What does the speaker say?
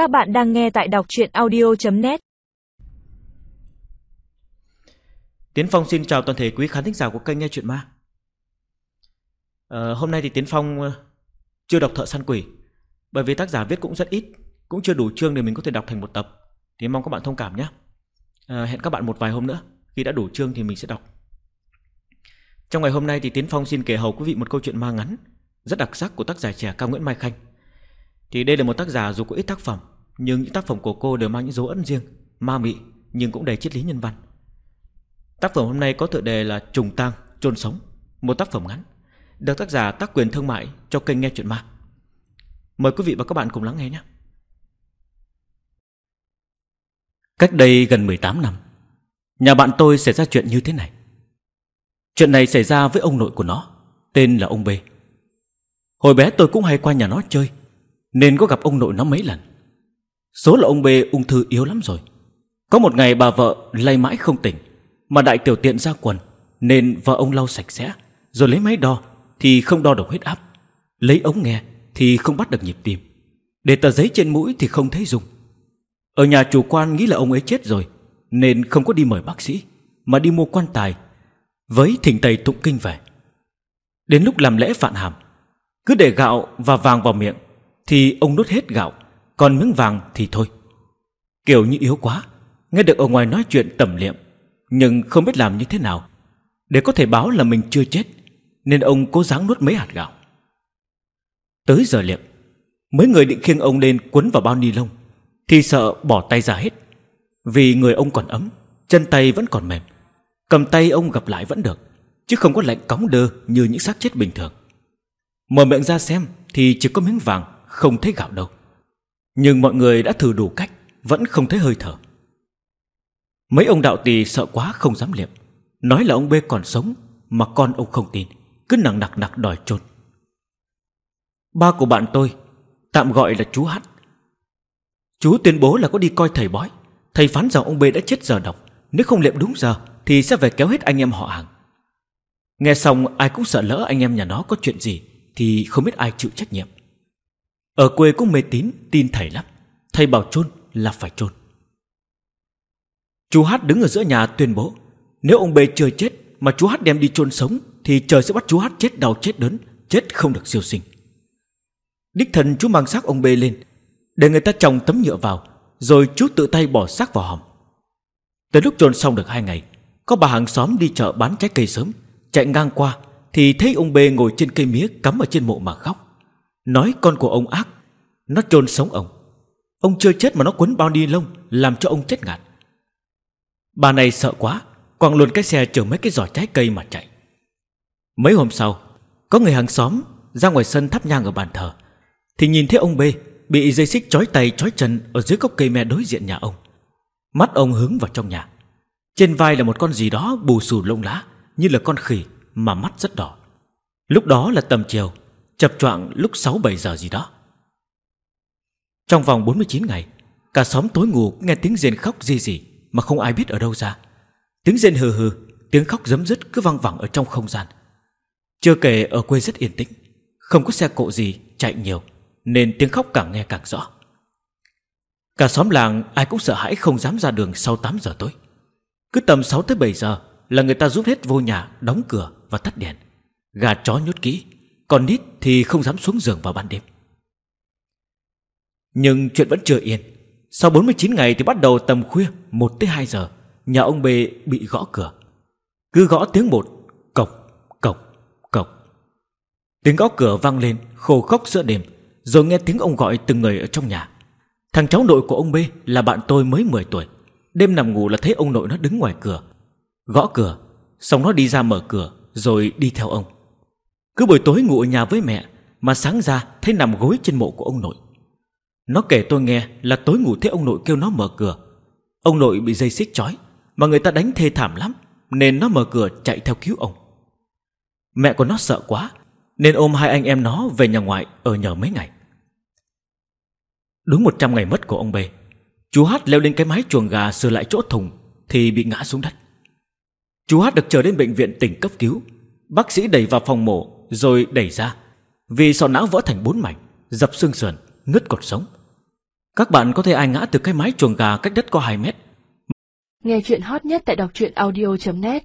Các bạn đang nghe tại đọc chuyện audio.net Tiến Phong xin chào toàn thể quý khán thính giả của kênh Nghe Chuyện Ma. Ờ, Hôm nay thì Tiến Phong ờ, chưa đọc Thợ Săn Quỷ Bởi vì tác giả viết cũng rất ít Cũng chưa đủ chương để mình có thể đọc thành một tập. Thì mong các bạn thông cảm nhé. À, Hẹn các bạn một vài hôm nữa Khi đã đủ chương thì mình sẽ đọc. Trong ngày hôm nay thì Tiến Phong xin kể hầu quý vị một câu chuyện ma ngắn Rất đặc sắc của tác giả trẻ Cao Nguyễn Mai Khanh. Thì đây là một tác giả dù có ít tác phẩm nhưng những tác phẩm của cô đều mang những dấu ấn riêng Ma mị nhưng cũng đầy triết lý nhân văn Tác phẩm hôm nay có tựa đề là Trùng tang chôn sống, một tác phẩm ngắn, được tác giả tác quyền thương mại cho kênh nghe chuyện ma. Mời quý vị và các bạn cùng lắng nghe nhé. Cách đây gần 18 năm, nhà bạn tôi xảy ra chuyện như thế này. Chuyện này xảy ra với ông nội của nó, tên là ông B. Hồi bé tôi cũng hay qua nhà nó chơi, nên có gặp ông nội nó mấy lần. Số là ông B ung thư yếu lắm rồi. Có một ngày bà vợ lay mãi không tỉnh, mà đại tiểu tiện ra quần nên vợ ông lau sạch sẽ rồi lấy máy đo thì không đo được huyết áp. Lấy ống nghe thì không bắt được nhịp tim. Để tờ giấy trên mũi thì không thấy dùng ở nhà chủ quan nghĩ là ông ấy chết rồi nên không có đi mời bác sĩ mà đi mua quan tài với thỉnh tây tụng kinh về. Đến lúc làm lễ phạn hàm cứ để gạo và vàng vào miệng thì ông nuốt hết gạo còn miếng vàng thì thôi. Kiểu như yếu quá, nghe được ở ngoài nói chuyện tẩm liệm, nhưng không biết làm như thế nào. Để có thể báo là mình chưa chết, nên ông cố gắng nuốt mấy hạt gạo. Tới giờ liệm, mấy người định khiêng ông lên quấn vào bao ni lông, thì sợ bỏ tay ra hết. Vì người ông còn ấm, chân tay vẫn còn mềm, cầm tay ông gặp lại vẫn được, chứ không có lạnh cóng đơ như những xác chết bình thường. Mở miệng ra xem thì chỉ có miếng vàng, không thấy gạo đâu nhưng mọi người đã thử đủ cách, vẫn không thấy hơi thở. Mấy ông đạo tỳ sợ quá không dám liệm. Nói là ông B còn sống, Mà con ông không tin. Cứ nặng nặc nặc đòi trốn Ba của bạn tôi, Tạm gọi là chú Hát Chú tuyên bố là có đi coi thầy bói. Thầy phán rằng ông B đã chết giờ độc. Nếu không liệm đúng giờ, Thì sẽ phải kéo hết anh em họ hàng. Nghe xong, ai cũng sợ lỡ anh em nhà nó có chuyện gì, Thì không biết ai chịu trách nhiệm. Ở quê cũng mê tín, Tin thầy lắm. Thầy bảo chôn là phải chôn. Chú Hát đứng ở giữa nhà tuyên bố, Nếu ông B chưa chết Mà chú Hát đem đi chôn sống Thì trời sẽ bắt chú Hát chết đau chết đớn, Chết không được siêu sinh. Đích thần chú mang xác ông B lên, Để người ta trồng tấm nhựa vào, Rồi chú tự tay bỏ xác vào hòm. Tới lúc chôn xong được hai ngày, Có bà hàng xóm đi chợ bán trái cây sớm, Chạy ngang qua Thì thấy ông B ngồi trên cây mía cắm ở trên mộ mà khóc. Nói con của ông ác, Nó chôn sống ông. Ông chưa chết mà nó quấn bao ni lông, Làm cho ông chết ngạt. Bà này sợ quá Quăng luôn cái xe chở mấy cái giỏ trái cây mà chạy. Mấy hôm sau, Có người hàng xóm ra ngoài sân thắp nhang ở bàn thờ, Thì nhìn thấy ông B Bị dây xích trói tay trói chân Ở dưới gốc cây me đối diện nhà ông. Mắt ông hướng vào trong nhà. Trên vai là một con gì đó bù xù lông lá, Như là con khỉ mà mắt rất đỏ. Lúc đó là tầm chiều Chập choạng lúc 6-7 giờ gì đó. Trong vòng 49 ngày, Cả xóm tối ngủ nghe tiếng rên khóc gì gì mà không ai biết ở đâu ra. Tiếng rên hừ hừ, tiếng khóc giấm dứt cứ văng vẳng ở trong không gian. Chưa kể ở quê rất yên tĩnh, không có xe cộ gì chạy nhiều, nên tiếng khóc càng nghe càng rõ. Cả xóm làng ai cũng sợ hãi không dám ra đường sau 8 giờ tối. Cứ tầm 6 tới 7 giờ là người ta rút hết vô nhà, đóng cửa và tắt đèn. Gà chó nhốt kỹ còn nít thì không dám xuống giường vào ban đêm. Nhưng chuyện vẫn chưa yên. Sau 49 ngày thì bắt đầu tầm khuya 1 tới 2 giờ Nhà ông B bị gõ cửa. Cứ gõ tiếng một Cộc, cộc, cộc. Tiếng gõ cửa vang lên khô khốc giữa đêm Rồi nghe tiếng ông gọi từng người ở trong nhà. Thằng cháu nội của ông B là bạn tôi mới 10 tuổi. Đêm nằm ngủ là thấy ông nội nó đứng ngoài cửa. Gõ cửa Xong nó đi ra mở cửa Rồi đi theo ông. Cứ buổi tối ngủ ở nhà với mẹ Mà sáng ra thấy nằm gối trên mộ của ông nội. Nó kể tôi nghe là tối ngủ thấy ông nội kêu nó mở cửa. Ông nội bị dây xích chói Mà người ta đánh thê thảm lắm Nên nó mở cửa chạy theo cứu ông. Mẹ của nó sợ quá Nên ôm hai anh em nó về nhà ngoại Ở nhờ mấy ngày. Đúng 100 ngày mất của ông B Chú Hát leo lên cái mái chuồng gà Sửa lại chỗ thùng Thì bị ngã xuống đất. Chú Hát được chờ đến bệnh viện tỉnh cấp cứu. Bác sĩ đẩy vào phòng mổ rồi đẩy ra Vì sọ não vỡ thành bốn mảnh Dập xương sườn, nứt cột sống. Các bạn có thể ai ngã từ cái mái chuồng gà cách đất có 2 mét. Nghe chuyện hot nhất tại đọc truyện audio.net